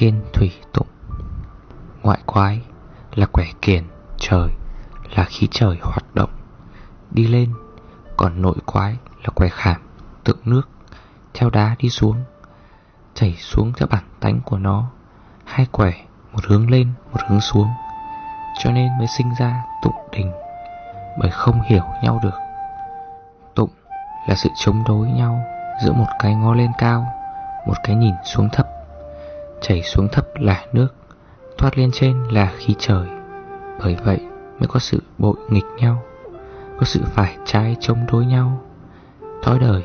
Thiên thủy tụng. Ngoại quái là quẻ kiền, trời Là khí trời hoạt động. Đi lên, Còn nội quái là quẻ khảm, Tượng nước, Theo đá đi xuống. Chảy xuống theo bản tánh của nó, Hai quẻ Một hướng lên, một hướng xuống. Cho nên mới sinh ra tụng đình, Bởi không hiểu nhau được. Tụng là sự chống đối nhau Giữa một cái ngó lên cao, Một cái nhìn xuống thấp. Chảy xuống thấp là nước, Thoát lên trên là khí trời. Bởi vậy mới có sự bội nghịch nhau, Có sự phải trái chống đối nhau. Thói đời,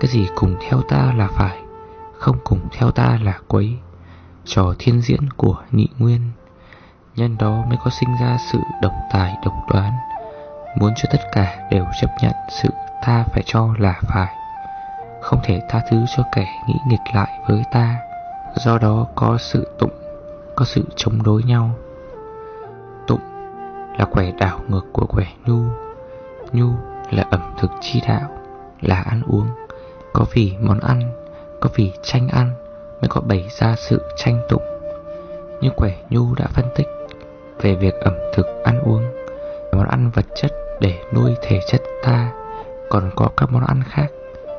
Cái gì cùng theo ta là phải, Không cùng theo ta là quấy. Trò thiên diễn của nhị nguyên, Nhân đó mới có sinh ra sự độc tài độc đoán. Muốn cho tất cả đều chấp nhận sự ta phải cho là phải, Không thể tha thứ cho kẻ nghĩ nghịch lại với ta. Do đó có sự tụng, Có sự chống đối nhau. Tụng là quẻ đảo ngược của quẻ nhu. Nhu là ẩm thực chi đạo, Là ăn uống. Có vì món ăn, Có vì tranh ăn Mới có bày ra sự tranh tụng. Như quẻ nhu đã phân tích Về việc ẩm thực ăn uống, Món ăn vật chất để nuôi thể chất ta, Còn có các món ăn khác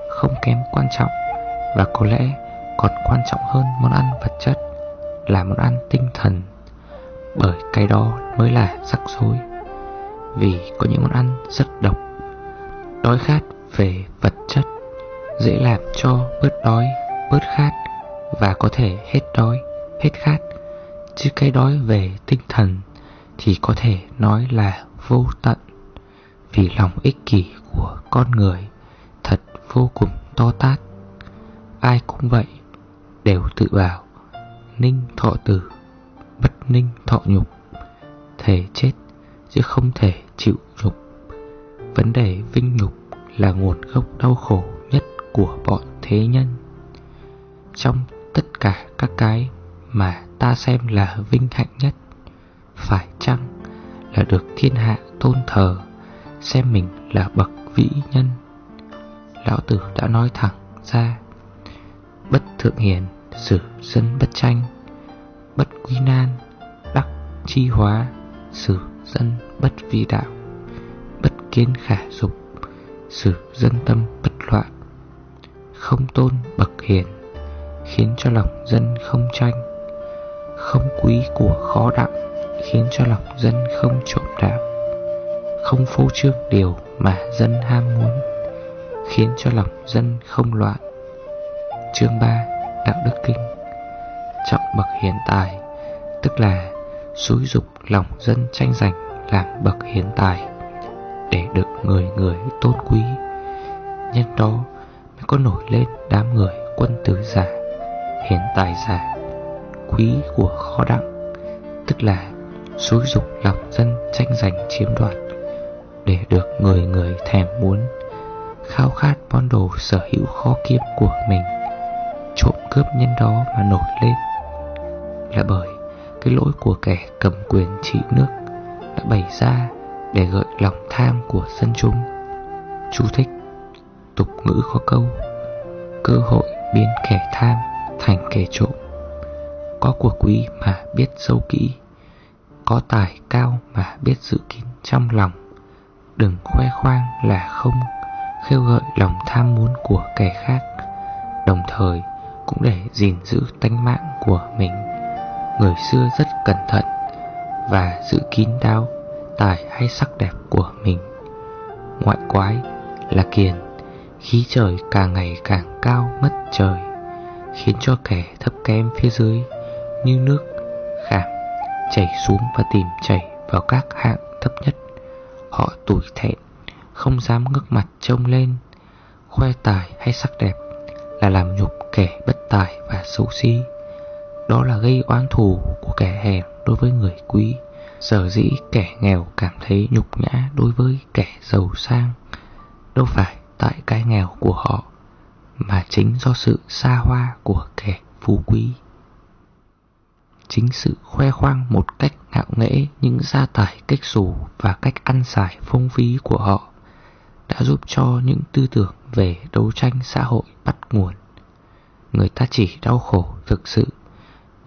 Không kém quan trọng Và có lẽ còn quan trọng hơn món ăn vật chất là món ăn tinh thần, bởi cái đó mới là rắc rối. Vì có những món ăn rất độc, đói khát về vật chất, dễ làm cho bớt đói, bớt khát và có thể hết đói, hết khát. Chứ cái đói về tinh thần thì có thể nói là vô tận. Vì lòng ích kỷ của con người thật vô cùng to tát. Ai cũng vậy đều tự bảo, Ninh thọ tử, Bất ninh thọ nhục, Thể chết chứ không thể chịu nhục. Vấn đề vinh nhục là nguồn gốc đau khổ nhất của bọn thế nhân. Trong tất cả các cái mà ta xem là vinh hạnh nhất, Phải chăng là được thiên hạ tôn thờ, Xem mình là bậc vĩ nhân? Lão Tử đã nói thẳng ra Bất thượng hiền, Sử dân bất tranh. Bất quý nan, Đắc chi hóa, Sử dân bất vi đạo. Bất kiến khả dục, Sử dân tâm bất loạn. Không tôn bậc hiền, Khiến cho lòng dân không tranh. Không quý của khó đặng, Khiến cho lòng dân không trộm đạo Không phô trương điều mà dân ham muốn, Khiến cho lòng dân không loạn. Chương 3 Đạo Đức Kinh. Trọng bậc hiền tài Tức là xúi dục lòng dân tranh giành làm bậc hiền tài Để được người người tôn quý. Nhân đó mới có nổi lên đám người quân tử giả Hiền tài giả, Quý của khó đặng, Tức là xúi dục lòng dân tranh giành chiếm đoạt, Để được người người thèm muốn, Khao khát món đồ sở hữu khó kiếm của mình cướp nhân đó mà nổi lên. Là bởi cái lỗi của kẻ cầm quyền trị nước Đã bày ra để gợi lòng tham của dân chúng. Chú thích, Tục ngữ có câu, Cơ hội biến kẻ tham thành kẻ trộm. Có của quý mà biết sâu kỹ, Có tài cao mà biết giữ kín trong lòng. Đừng khoe khoang là không, khêu gợi lòng tham muốn của kẻ khác. Đồng thời cũng để gìn giữ tánh mạng của mình. Người xưa rất cẩn thận Và giữ kín đáo Tài hay sắc đẹp của mình. Ngoại quái là kiền, Khí trời càng ngày càng cao mất trời, Khiến cho kẻ thấp kém phía dưới Như nước khảm Chảy xuống và tìm chảy vào các hạng thấp nhất. Họ tủi thẹn, Không dám ngước mặt trông lên. Khoe tài hay sắc đẹp Là làm nhục kẻ bất tài và xấu xí. Đó là gây oán thù của kẻ hèn đối với người quý. Sở dĩ kẻ nghèo cảm thấy nhục nhã đối với kẻ giàu sang Đâu phải tại cái nghèo của họ, Mà chính do sự xa hoa của kẻ phú quý. Chính sự khoe khoang một cách ngạo nghễ những gia tài cách xù và cách ăn xài phong phí của họ đã giúp cho những tư tưởng về đấu tranh xã hội bắt nguồn người ta chỉ đau khổ thực sự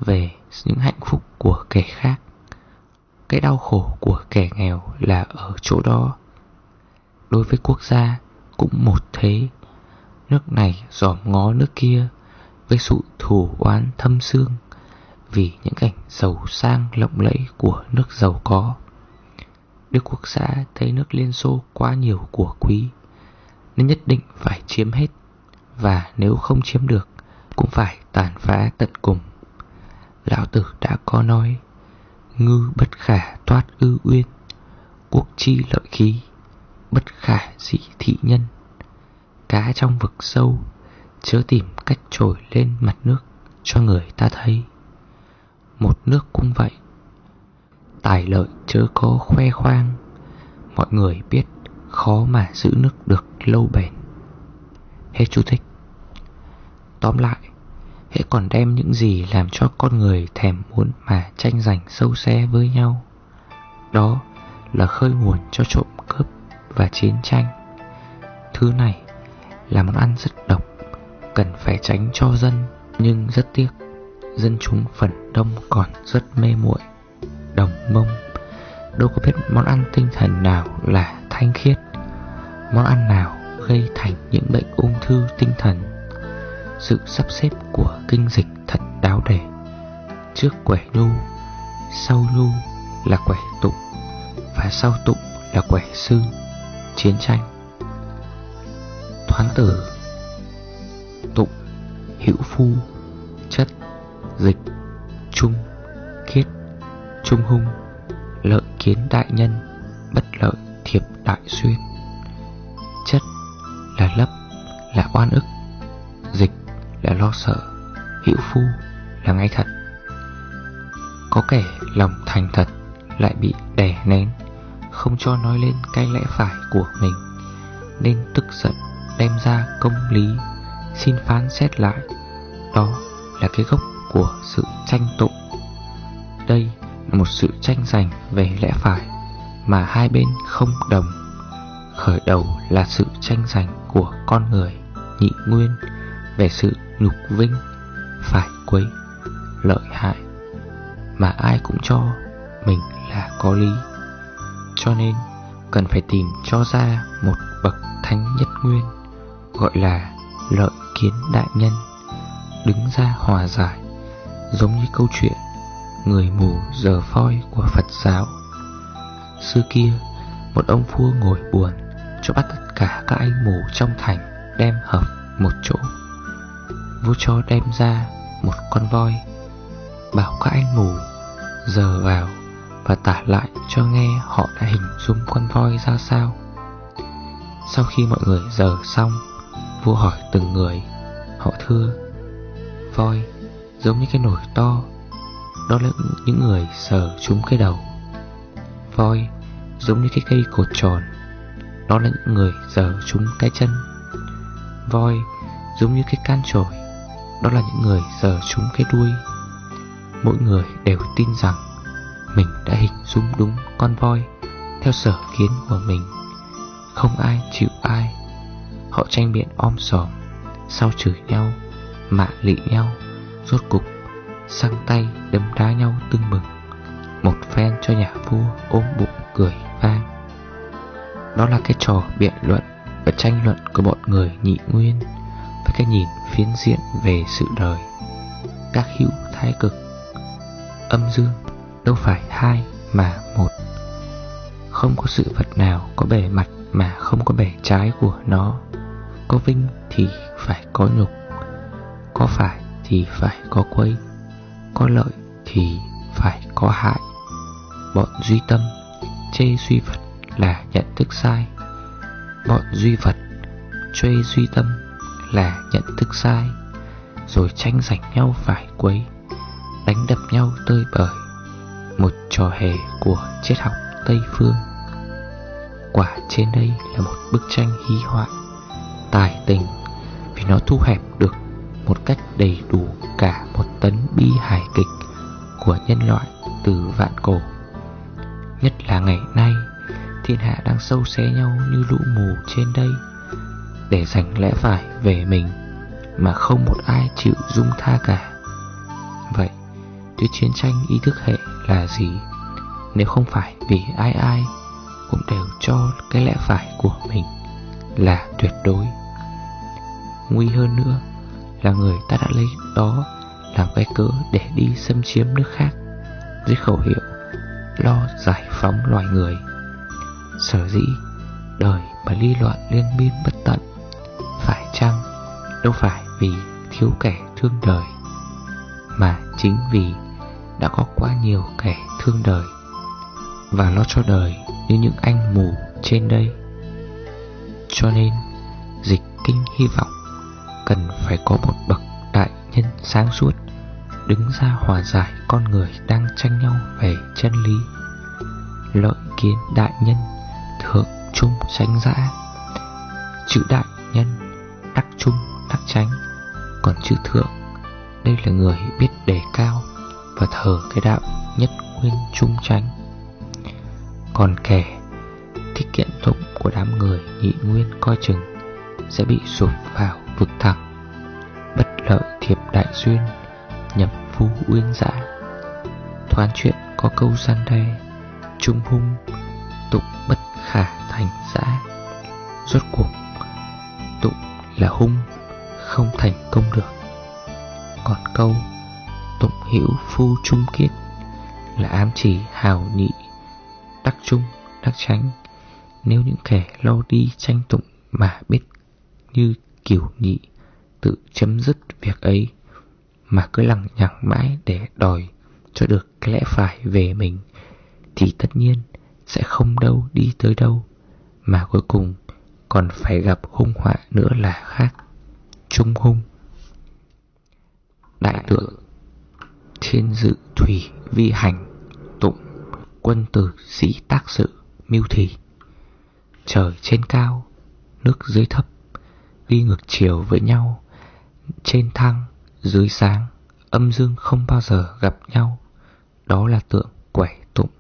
về những hạnh phúc của kẻ khác. Cái đau khổ của kẻ nghèo là ở chỗ đó. Đối với quốc gia cũng một thế. Nước này dòm ngó nước kia với sự thù oán thâm xương vì những cảnh giàu sang lộng lẫy của nước giàu có. Đức quốc xã thấy nước Liên Xô quá nhiều của quý, nên nhất định phải chiếm hết và nếu không chiếm được cũng phải tàn phá tận cùng. Lão tử đã có nói, Ngư bất khả thoát ư uyên, Quốc chi lợi khí, Bất khả dị thị nhân. Cá trong vực sâu, Chớ tìm cách trồi lên mặt nước Cho người ta thấy. Một nước cũng vậy. Tài lợi chớ có khoe khoang, Mọi người biết Khó mà giữ nước được lâu bền. Hết chú thích. Tóm lại, Hễ còn đem những gì làm cho con người thèm muốn mà tranh giành sâu xe với nhau. Đó là khơi nguồn cho trộm cướp và chiến tranh. Thứ này là món ăn rất độc, Cần phải tránh cho dân, Nhưng rất tiếc, Dân chúng phần đông còn rất mê muội. Đồng mông, Đâu có biết món ăn tinh thần nào là thanh khiết, Món ăn nào gây thành những bệnh ung thư tinh thần sự sắp xếp của kinh dịch thật đáo để. Trước quẻ nhu, Sau nhu là quẻ tụng, Và sau tụng là quẻ sư, Chiến tranh. Thoán tử Tụng, Hữu phu, Chất, Dịch Trung Khiết Trung hung, Lợi kiến đại nhân, Bất lợi thiệp đại xuyên. Chất là lấp, Là oan ức là lo sợ Hữu phu là ngay thật. Có kẻ lòng thành thật Lại bị đè nén, Không cho nói lên cái lẽ phải của mình, Nên tức giận Đem ra công lý, Xin phán xét lại. Đó là cái gốc của sự tranh tụng. Đây là một sự tranh giành về lẽ phải Mà hai bên không đồng. Khởi đầu là sự tranh giành của con người, Nhị nguyên về sự nhục vinh, Phải quấy, Lợi hại Mà ai cũng cho Mình là có lý. Cho nên cần phải tìm cho ra Một bậc thánh nhất nguyên, Gọi là lợi kiến đại nhân, Đứng ra hòa giải, Giống như câu chuyện Người mù giờ phoi của Phật giáo. Xưa kia, Một ông vua ngồi buồn, Cho bắt tất cả các anh mù trong thành Đem hợp một chỗ. Vua cho đem ra một con voi, Bảo các anh ngủ, Giờ vào Và tả lại cho nghe họ đã hình dung con voi ra sao. Sau khi mọi người giờ xong, Vua hỏi từng người, Họ thưa, Voi giống như cái nồi to, Đó là những người sờ trúng cái đầu. Voi giống như cái cây cột tròn, Đó là những người giờ trúng cái chân. Voi giống như cái can chổi đó là những người giờ chúng cái đuôi. Mỗi người đều tin rằng Mình đã hình dung đúng con voi Theo sở kiến của mình. Không ai chịu ai. Họ tranh biện om sòm Sau chửi nhau, Mạ lị nhau, Rốt cục Sang tay đấm đá nhau tưng bừng. Một phen cho nhà vua ôm bụng cười vang. Đó là cái trò biện luận Và tranh luận của bọn người nhị nguyên cái nhìn phiến diện về sự đời. Các hữu thái cực, âm dương đâu phải hai mà một. Không có sự vật nào có bề mặt mà không có bề trái của nó. Có vinh thì phải có nhục, có phải thì phải có quấy, có lợi thì phải có hại. Bọn duy tâm, chê duy vật là nhận thức sai. Bọn duy vật, chê duy tâm là nhận thức sai, Rồi tranh giành nhau phải quấy, Đánh đập nhau tơi bời, Một trò hề của triết học Tây Phương. Quả trên đây là một bức tranh hí họa, Tài tình, Vì nó thu hẹp được một cách đầy đủ cả một tấn bi hài kịch của nhân loại từ vạn cổ. Nhất là ngày nay, Thiên hạ đang sâu xé nhau như lũ mù trên đây để giành lẽ phải về mình mà không một ai chịu dung tha cả. Vậy, tuyết chiến tranh ý thức hệ là gì? Nếu không phải vì ai ai Cũng đều cho cái lẽ phải của mình Là tuyệt đối. Nguy hơn nữa Là người ta đã lấy đó Làm cái cớ để đi xâm chiếm nước khác Dưới khẩu hiệu Lo giải phóng loài người. Sở dĩ Đời mà ly loạn liên miên bất tận phải chăng Đâu phải vì thiếu kẻ thương đời, Mà chính vì đã có quá nhiều kẻ thương đời Và lo cho đời như những anh mù trên đây. Cho nên, dịch kinh hy vọng Cần phải có một bậc đại nhân sáng suốt, Đứng ra hòa giải con người đang tranh nhau về chân lý, Lợi kiến đại nhân thượng trung tránh giã Chữ đại nhân đắc trung đắc tránh Còn chữ thượng, Đây là người biết đề cao Và thờ cái đạo nhất nguyên trung tránh Còn kẻ thích kiện tụng của đám người nhị nguyên coi chừng Sẽ bị sụp vào vực thẳng. Bất lợi thiệp đại duyên Nhập phu uyên dã. Thoán chuyện có câu gian đe, Trung hung, Tụng bất khả thành giã Rốt cuộc là hung, Không thành công được. Còn câu, Tụng hữu phu trung kiết Là ám chỉ hào nhị, Đắc trung đắc tránh Nếu những kẻ lo đi tranh tụng Mà biết như kiểu nhị, Tự chấm dứt việc ấy, Mà cứ lằng nhằng mãi để đòi Cho được cái lẽ phải về mình, Thì tất nhiên sẽ không đâu đi tới đâu, Mà cuối cùng còn phải gặp hung họa nữa là khác. Trung hung. Đại tượng. Thiên dự, thủy, vi hành, Tụng, Quân tử, sĩ, tác sự, Mưu thị Trời trên cao, Nước dưới thấp Đi ngược chiều với nhau. Trên thăng Dưới sáng, Âm dương không bao giờ gặp nhau. Đó là tượng quẻ tụng.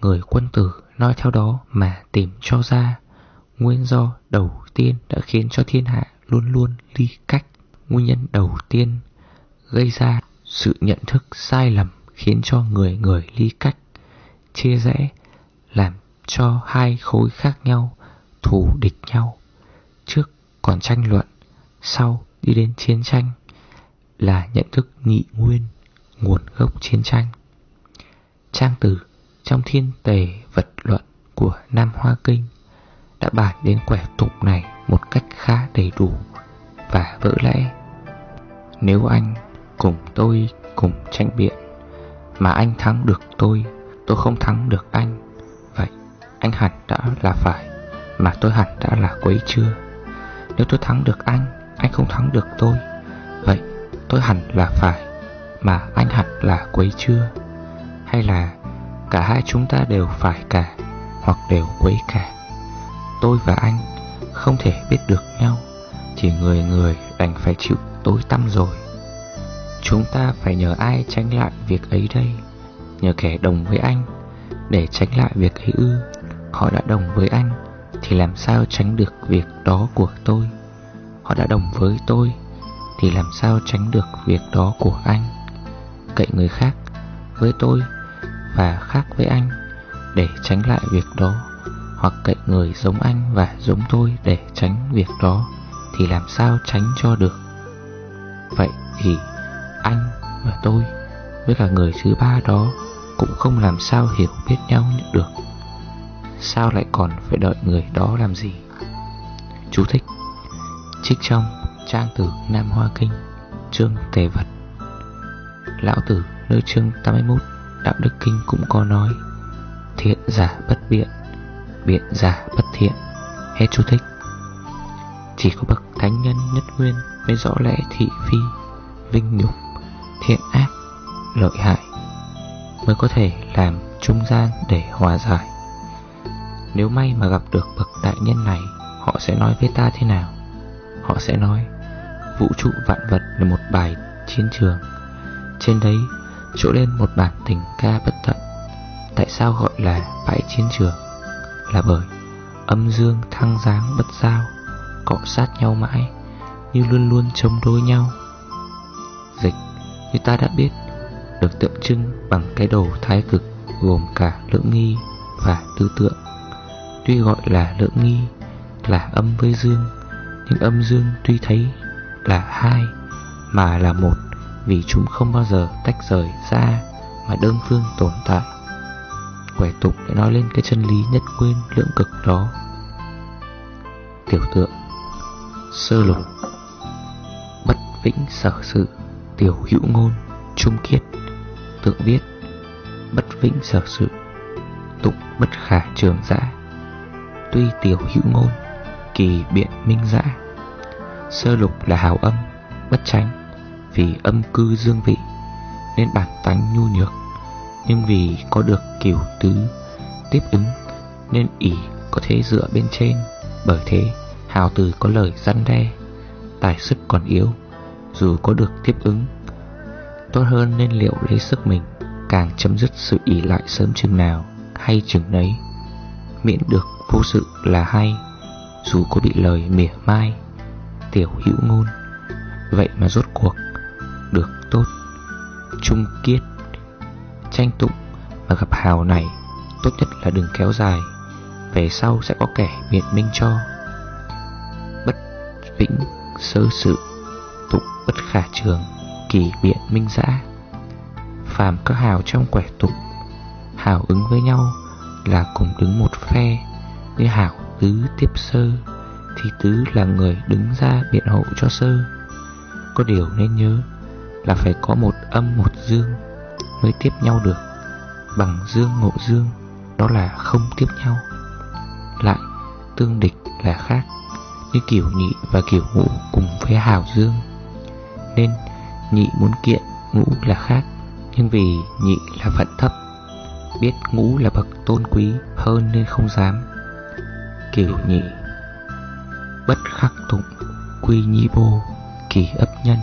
Người quân tử nói theo đó mà tìm cho ra. Nguyên do đầu tiên đã khiến cho thiên hạ luôn luôn ly cách. Nguyên nhân đầu tiên gây ra sự nhận thức sai lầm khiến cho người người ly cách Chia rẽ làm cho hai khối khác nhau thù địch nhau. Trước còn tranh luận, sau đi đến chiến tranh Là nhận thức nhị nguyên, nguồn gốc chiến tranh. Trang tử trong thiên tề vật luận của Nam Hoa Kinh đã bàn đến quẻ tụng này một cách khá đầy đủ và vỡ lẽ. Nếu anh cùng tôi cùng tranh biện mà anh thắng được tôi, tôi không thắng được anh, vậy anh hẳn đã là phải mà tôi hẳn đã là quấy chưa. Nếu tôi thắng được anh, anh không thắng được tôi, vậy tôi hẳn là phải mà anh hẳn là quấy chưa. Hay là cả hai chúng ta đều phải cả hoặc đều quấy cả. Tôi và anh không thể biết được nhau, chỉ người người đành phải chịu tối tăm rồi. Chúng ta phải nhờ ai tránh lại việc ấy đây? Nhờ kẻ đồng với anh để tránh lại việc ấy ư? Họ đã đồng với anh thì làm sao tránh được việc đó của tôi? Họ đã đồng với tôi thì làm sao tránh được việc đó của anh? Cậy người khác với tôi và khác với anh để tránh lại việc đó hoặc cậy người giống anh và giống tôi để tránh việc đó, thì làm sao tránh cho được? Vậy thì anh và tôi, với cả người thứ ba đó, cũng không làm sao hiểu biết nhau được. Sao lại còn phải đợi người đó làm gì? Chú thích. Trích trong trang tử nam hoa kinh, chương tề vật. Lão tử, nơi chương 81 Đạo Đức Kinh cũng có nói, Thiện giả bất biện Biện giả bất thiện Hết chú thích, Chỉ có bậc thánh nhân nhất nguyên Mới rõ lẽ thị phi, Vinh nhục, Thiện ác, Lợi hại, Mới có thể làm trung gian để hòa giải Nếu may mà gặp được bậc đại nhân này, Họ sẽ nói với ta thế nào Họ sẽ nói, Vũ trụ vạn vật là một bài chiến trường Trên đấy chỗ lên một bản tình ca bất tận. Tại sao gọi là bãi chiến trường? Là bởi âm dương thăng dáng bất giao, cọ sát nhau mãi, như luôn luôn chống đối nhau. Dịch, như ta đã biết, được tượng trưng bằng cái đầu thái cực gồm cả lưỡng nghi và tư tượng. Tuy gọi là lưỡng nghi là âm với dương, nhưng âm dương tuy thấy là hai mà là một vì chúng không bao giờ tách rời ra mà đơn phương tồn tại. Quẻ tục để nói lên cái chân lý nhất nguyên lưỡng cực đó. Tiểu tượng, Sơ lục, Bất vĩnh sở sự, Tiểu hữu ngôn, Trung kiết. Tượng viết, Bất vĩnh sở sự, Tụng bất khả trường giã Tuy tiểu hữu ngôn, Kỳ biện minh giã Sơ lục là hào âm, Bất tránh Vì âm cư dương vị, Nên bản tánh nhu nhược. Nhưng vì có được kiểu tứ Tiếp ứng, Nên ỷ có thể dựa bên trên. Bởi thế, Hào từ có lời răn đe, Tài sức còn yếu, Dù có được tiếp ứng, Tốt hơn nên liệu lấy sức mình, Càng chấm dứt sự ỷ lại sớm chừng nào Hay chừng nấy. Miễn được vô sự là hay, Dù có bị lời mỉa mai, Tiểu hữu ngôn. Vậy mà rốt cuộc Được tốt, Trung kiết. Tranh tụng mà gặp hào này, Tốt nhất là đừng kéo dài, Về sau sẽ có kẻ biện minh cho. Bất vĩnh sơ sự, tụng bất khả trường, kỳ biện minh giã. Phàm các hào trong quẻ tụng, hào ứng với nhau là cùng đứng một phe, như hảo tứ tiếp sơ, thì tứ là người đứng ra biện hộ cho sơ. Có điều nên nhớ là phải có một âm một dương mới tiếp nhau được bằng dương ngộ dương, đó là không tiếp nhau. Lại, tương địch là khác, như kiểu nhị và kiểu ngũ cùng với hào dương. Nên, nhị muốn kiện ngũ là khác, Nhưng vì nhị là phận thấp, Biết ngũ là bậc tôn quý hơn nên không dám. Kiểu nhị, Bất khắc tụng, Quy nhi bô, Kỳ ấp nhân,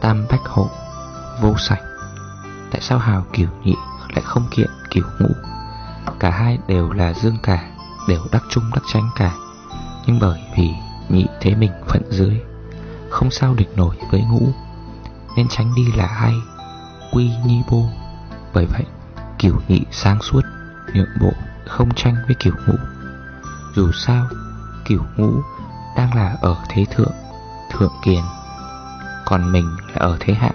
Tam bách hộ, Vô sạch. Tại sao hào kiểu nhị lại không kiện kiểu ngũ Cả hai đều là dương cả, Đều đắc trung đắc tránh cả. Nhưng bởi vì nhị thấy mình phận dưới, Không sao địch nổi với ngũ, Nên tránh đi là hay Quy nhi bô. Bởi vậy kiểu nhị sáng suốt, Nhượng bộ, không tranh với kiểu ngũ Dù sao Kiểu ngũ đang là ở thế thượng Thượng kiền, Còn mình là ở thế hạ.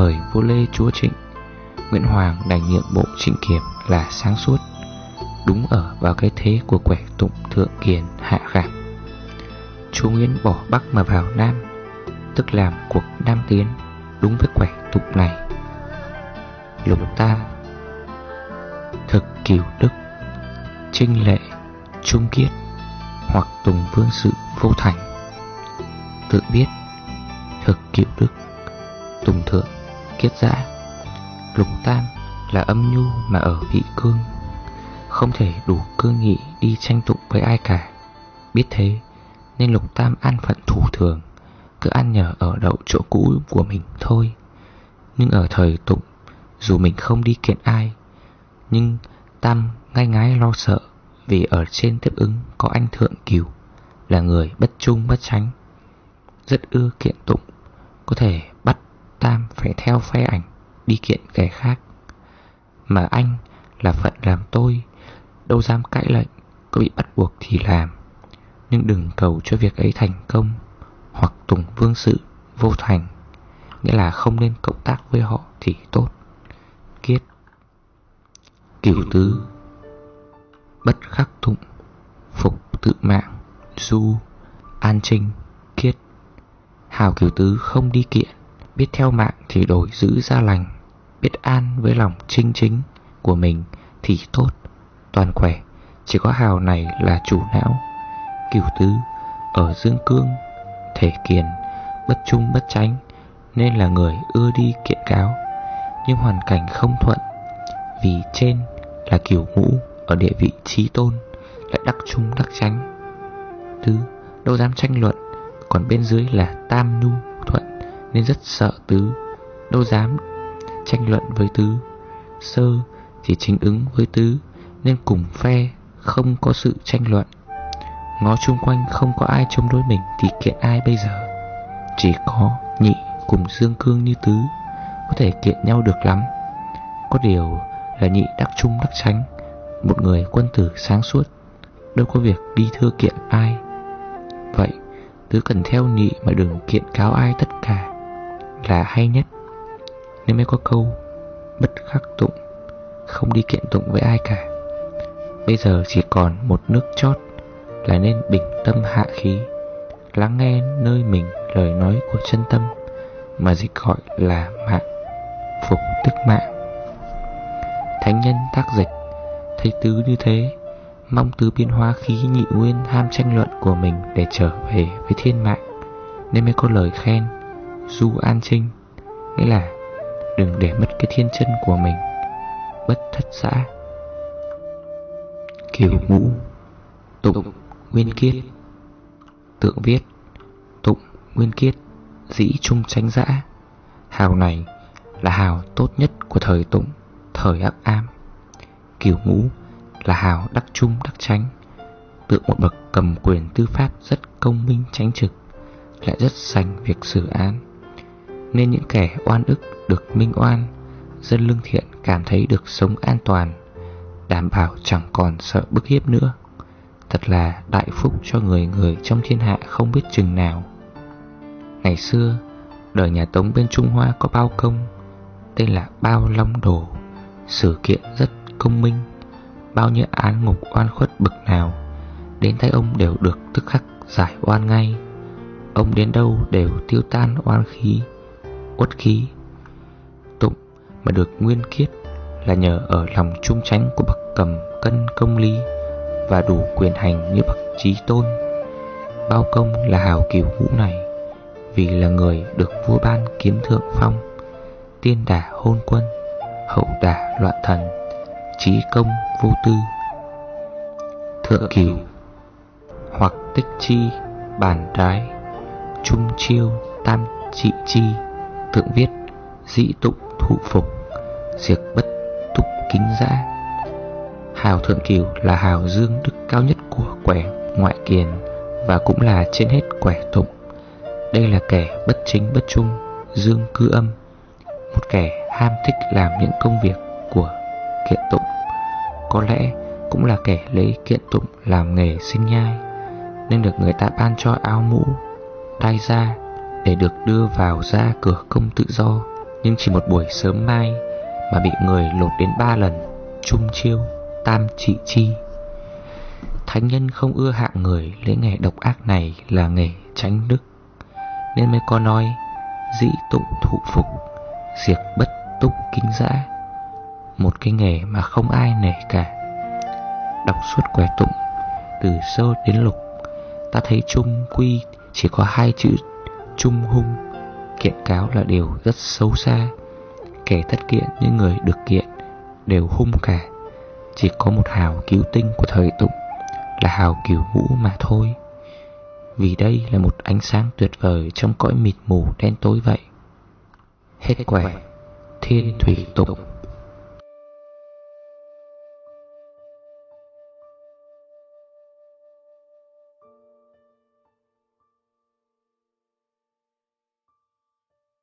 Thời vua Lê Chúa Trịnh, Nguyễn Hoàng đành nhượng bộ trịnh kiểm là sáng suốt, Đúng ở vào cái thế của quẻ tụng thượng kiền hạ khảm Chu Nguyễn bỏ Bắc mà vào Nam, Tức làm cuộc Nam Tiến Đúng với quẻ tụng này. Lục Tam Thực cửu đức, Trinh lệ, Trung kiết, Hoặc tùng vương sự vô thành. Tự biết Thực cửu đức, Tùng thượng Kiết giã Lục Tam là âm nhu mà ở vị cương, không thể đủ cương nghị đi tranh tụng với ai cả. Biết thế, Nên Lục Tam an phận thủ thường, Cứ ăn nhờ ở đậu chỗ cũ của mình thôi. Nhưng ở thời tụng, Dù mình không đi kiện ai, Nhưng Tam ngay ngái lo sợ Vì ở trên tiếp ứng có anh Thượng Kiều, Là người bất trung bất tránh Rất ưa kiện tụng, Có thể bắt Tam phải theo phe ảnh, Đi kiện kẻ khác. Mà anh là phận làm tôi, Đâu dám cãi lệnh, Có bị bắt buộc thì làm. Nhưng đừng cầu cho việc ấy thành công, Hoặc tùng vương sự, vô thành. Nghĩa là không nên cộng tác với họ thì tốt. Kiết. Kiểu tứ. Bất khắc thụng Phục tự mạng, Du, An trinh, Kiết. Hào kiểu tứ không đi kiện. Biết theo mạng thì đổi giữ ra lành, Biết an với lòng trinh chính của mình thì tốt, toàn khỏe. Chỉ có hào này là chủ não, Cửu tứ, ở dương cương, Thể kiền, Bất trung bất tránh Nên là người ưa đi kiện cáo. Nhưng hoàn cảnh không thuận, Vì trên là kiểu ngũ Ở địa vị trí tôn Lại đắc trung đắc tránh Tứ đâu dám tranh luận, Còn bên dưới là tam nhu thuận, Nên rất sợ tứ, Đâu dám tranh luận với tứ. Sơ thì chính ứng với tứ, nên cùng phe không có sự tranh luận. Ngó chung quanh không có ai chống đối mình Thì kiện ai bây giờ? Chỉ có nhị cùng dương cương như tứ, có thể kiện nhau được lắm. Có điều là nhị đắc trung đắc tránh Một người quân tử sáng suốt, Đâu có việc đi thưa kiện ai. Vậy tứ cần theo nhị mà đừng kiện cáo ai tất cả. Là hay nhất. Nên mới có câu, Bất khắc tụng, Không đi kiện tụng với ai cả. Bây giờ chỉ còn một nước chót Là nên bình tâm hạ khí, Lắng nghe nơi mình lời nói của chân tâm Mà dịch gọi là mạng, Phục tức mạng. Thánh nhân tác dịch, Thấy tứ như thế, Mong tứ biến hóa khí nhị nguyên ham tranh luận của mình Để trở về với thiên mạng. Nên mới có lời khen Du an trinh Nghĩa là đừng để mất cái thiên chân của mình, Bất thất xã Kiều ngũ Tụng Nguyên Kiết. Tượng viết, Tụng Nguyên Kiết, Dĩ trung tránh dã Hào này là hào tốt nhất của thời tụng, Thời ác am. Kiều ngũ là hào đắc trung đắc tránh Tượng một bậc cầm quyền tư pháp rất công minh tránh trực, Lại rất sành việc xử án. Nên những kẻ oan ức được minh oan Dân lương thiện cảm thấy được sống an toàn Đảm bảo chẳng còn sợ bức hiếp nữa. Thật là đại phúc cho người người trong thiên hạ không biết chừng nào. Ngày xưa, đời nhà Tống bên Trung Hoa có bao công Tên là Bao Long Đồ Sự kiện rất công minh. Bao nhiêu án ngục oan khuất bực nào Đến tay ông đều được tức khắc giải oan ngay. Ông đến đâu đều tiêu tan oan khí. Uất khí. Tụng mà được nguyên kiết Là nhờ ở lòng trung tránh của bậc cầm cân công lý Và đủ quyền hành như bậc trí tôn. Bao công là hào kiều ngũ này, Vì là người được vua ban kiếm thượng phong, Tiên đả hôn quân, Hậu đả loạn thần, Trí công vô tư. Thượng kiều, Hoặc tích chi, Bản trái, Trung chiêu, Tam trị chi Thượng viết, Dĩ tụng thụ phục, Diệt bất túc kính giã Hào thượng cửu là hào dương đức cao nhất của quẻ ngoại kiền Và cũng là trên hết quẻ tụng. Đây là kẻ bất chính bất trung, Dương cư âm, Một kẻ ham thích làm những công việc của kiện tụng. Có lẽ cũng là kẻ lấy kiện tụng làm nghề sinh nhai, Nên được người ta ban cho áo mũ Đai da để được đưa vào ra cửa công tự do Nhưng chỉ một buổi sớm mai Mà bị người lột đến ba lần Trung chiêu, tam trị chi. Thánh nhân không ưa hạng người lấy nghề độc ác này là nghề tránh đức. Nên mới có nói Dĩ tụng thụ phục Diệt bất túc kính dã. Một cái nghề mà không ai nể cả. Đọc suốt quẻ tụng Từ sơ đến lục Ta thấy trung quy chỉ có hai chữ trung hung Kiện cáo là điều rất xấu xa. Kẻ thất kiện những người được kiện Đều hung cả. Chỉ có một hào cứu tinh của thời tụng Là hào cứu ngũ mà thôi. Vì đây là một ánh sáng tuyệt vời Trong cõi mịt mù đen tối vậy. Hết quẻ Thiên thủy tụng